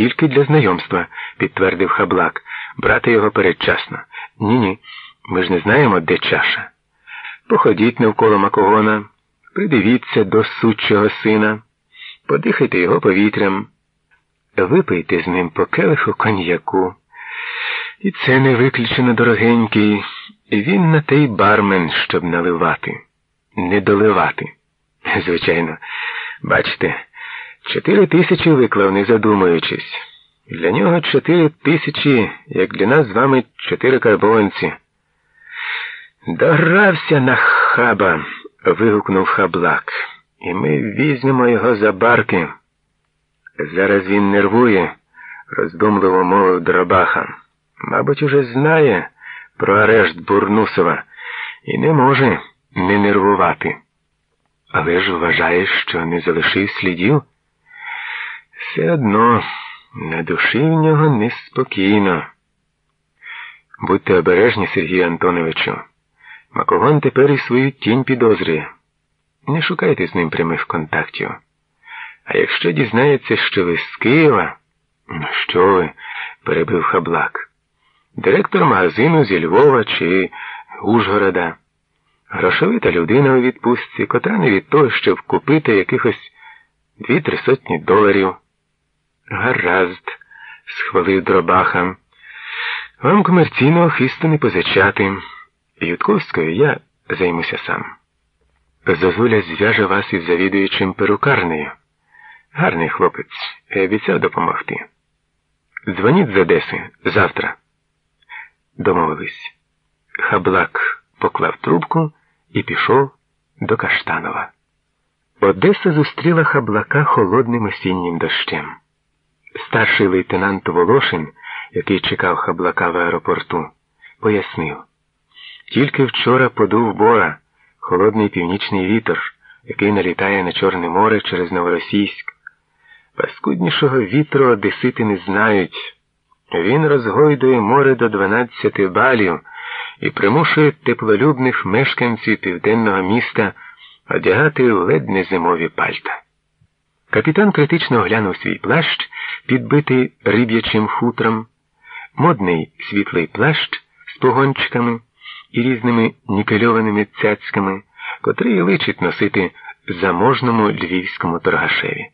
Тільки для знайомства, підтвердив хаблак. Брати його передчасно. Ні, ні. Ми ж не знаємо, де чаша. Походіть навколо макогона, придивіться до сучого сина, подихайте його повітрям, випийте з ним по келиху коньяку. І це не виключено дорогенький. Він на той бармен, щоб наливати, не доливати. Звичайно, бачите, чотири тисячі виклав, не задумуючись. Для нього чотири тисячі, як для нас з вами чотири карбованці. Догрався на хаба, вигукнув хаблак, і ми візьмемо його за барки. Зараз він нервує, роздумливо мовив Дробаха. Мабуть, уже знає про арешт Бурнусова і не може не нервувати. Але ж вважаєш, що не залишив слідів? Все одно на душі в нього неспокійно. Будьте обережні, Сергію Антоновичу. Макогон тепер і свою тінь підозрює. Не шукайте з ним прямих контактів. А якщо дізнається, що ви з Києва, ну що ви, перебив хаблак, директор магазину зі Львова чи Ужгорода, грошовита людина у відпустці, котра не від того, щоб купити якихось дві-три сотні доларів. Гаразд, схвалив дробаха. Вам комерційного хисту не позичати. Ютковською я займуся сам. Зозуля зв'яже вас із завідуючим перукарнею. Гарний хлопець, і обіцяв допомогти. Дзвоніть з Одеси завтра. Домовились. Хаблак поклав трубку і пішов до Каштанова. Одеса зустріла хаблака холодним осіннім дощем. Старший лейтенант Волошин, який чекав хаблака в аеропорту, пояснив. Тільки вчора подув бора, холодний північний вітер, який налітає на Чорне море через Новоросійськ. Паскуднішого вітру одесити не знають. Він розгойдує море до 12 балів і примушує теплолюбних мешканців південного міста одягати ледь не зимові пальта. Капітан критично оглянув свій плащ, підбитий риб'ячим хутром, модний світлий плащ з погончиками і різними нікельованими цяцьками, котрий личить носити заможному львівському торгашеві.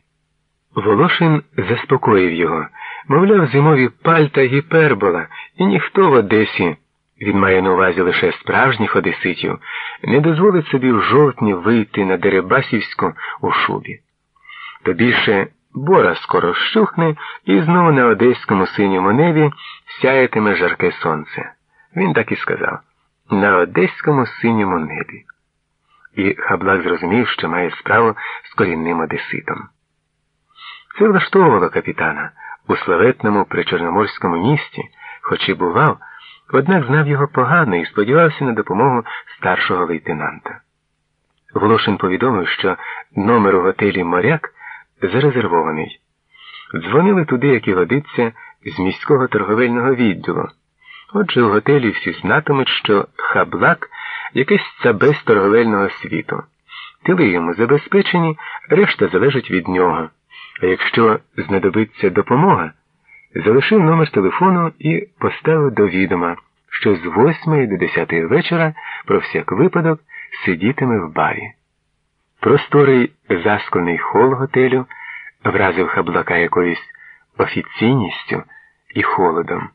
Волошин заспокоїв його, мовляв, зимові пальта гіпербола, і ніхто в Одесі, він має на увазі лише справжніх одеситів, не дозволить собі в жовтні вийти на Дерибасівську у шубі. То більше бора скоро щухне і знову на одеському синьому небі сяятиме жарке сонце. Він так і сказав на одеському синьому небі. І Хаблак зрозумів, що має справу з корінним одеситом. Це влаштовувало капітана у славетному причорноморському місті, хоч і бував, однак знав його погано і сподівався на допомогу старшого лейтенанта. Волошин повідомив, що номер у готелі моряк зарезервований. Дзвонили туди, як і годиться, з міського торговельного відділу. Отже, у готелі всі знатимуть, що хаблак якийсь цабес торговельного світу. Тили йому забезпечені, решта залежить від нього. А якщо знадобиться допомога, залишив номер телефону і поставив до відома, що з 8 до 10 вечора про всяк випадок сидітиме в барі. Просторий засклений хол готелю вразив хаблака якоюсь офіційністю і холодом.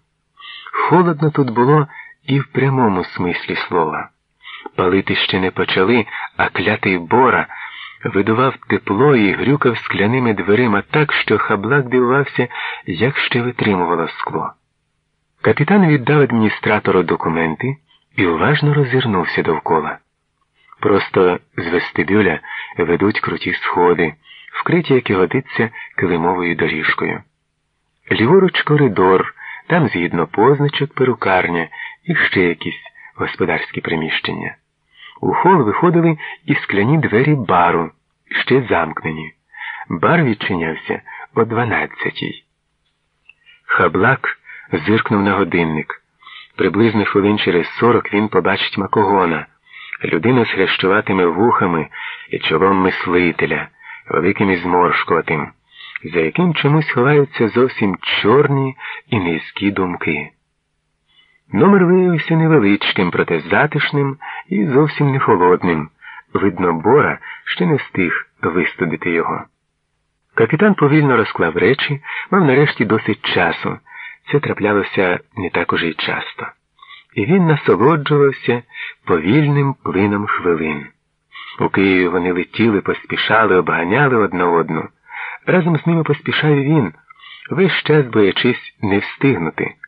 Холодно тут було і в прямому смислі слова. Палити ще не почали, а клятий бора видував тепло і грюкав скляними дверима так, що хаблак дивувався, як ще витримувало скло. Капітан віддав адміністратору документи і уважно роззирнувся довкола. Просто з вестибюля ведуть круті сходи, вкриті, як і годиться, килимовою доріжкою. Ліворуч коридор, там, згідно позначок, перукарня і ще якісь господарські приміщення. У хол виходили і скляні двері бару, ще замкнені. Бар відчинявся о дванадцятій. Хаблак зиркнув на годинник. Приблизно хвилин через сорок він побачить макогона, людину з хрещуватими вухами і чолом мислителя, великим і зморшкуватим, за яким чомусь ховаються зовсім чорні і низькі думки. Номер виявився невеличким, проте затишним і зовсім не холодним. Видно, Бора ще не встиг вистудити його. Капітан повільно розклав речі, мав нарешті досить часу. Це траплялося не так уже й часто. І він насолоджувався повільним плином хвилин. У Києві вони летіли, поспішали, обганяли одне одну. Разом з ними поспішав він, весь час боячись не встигнути.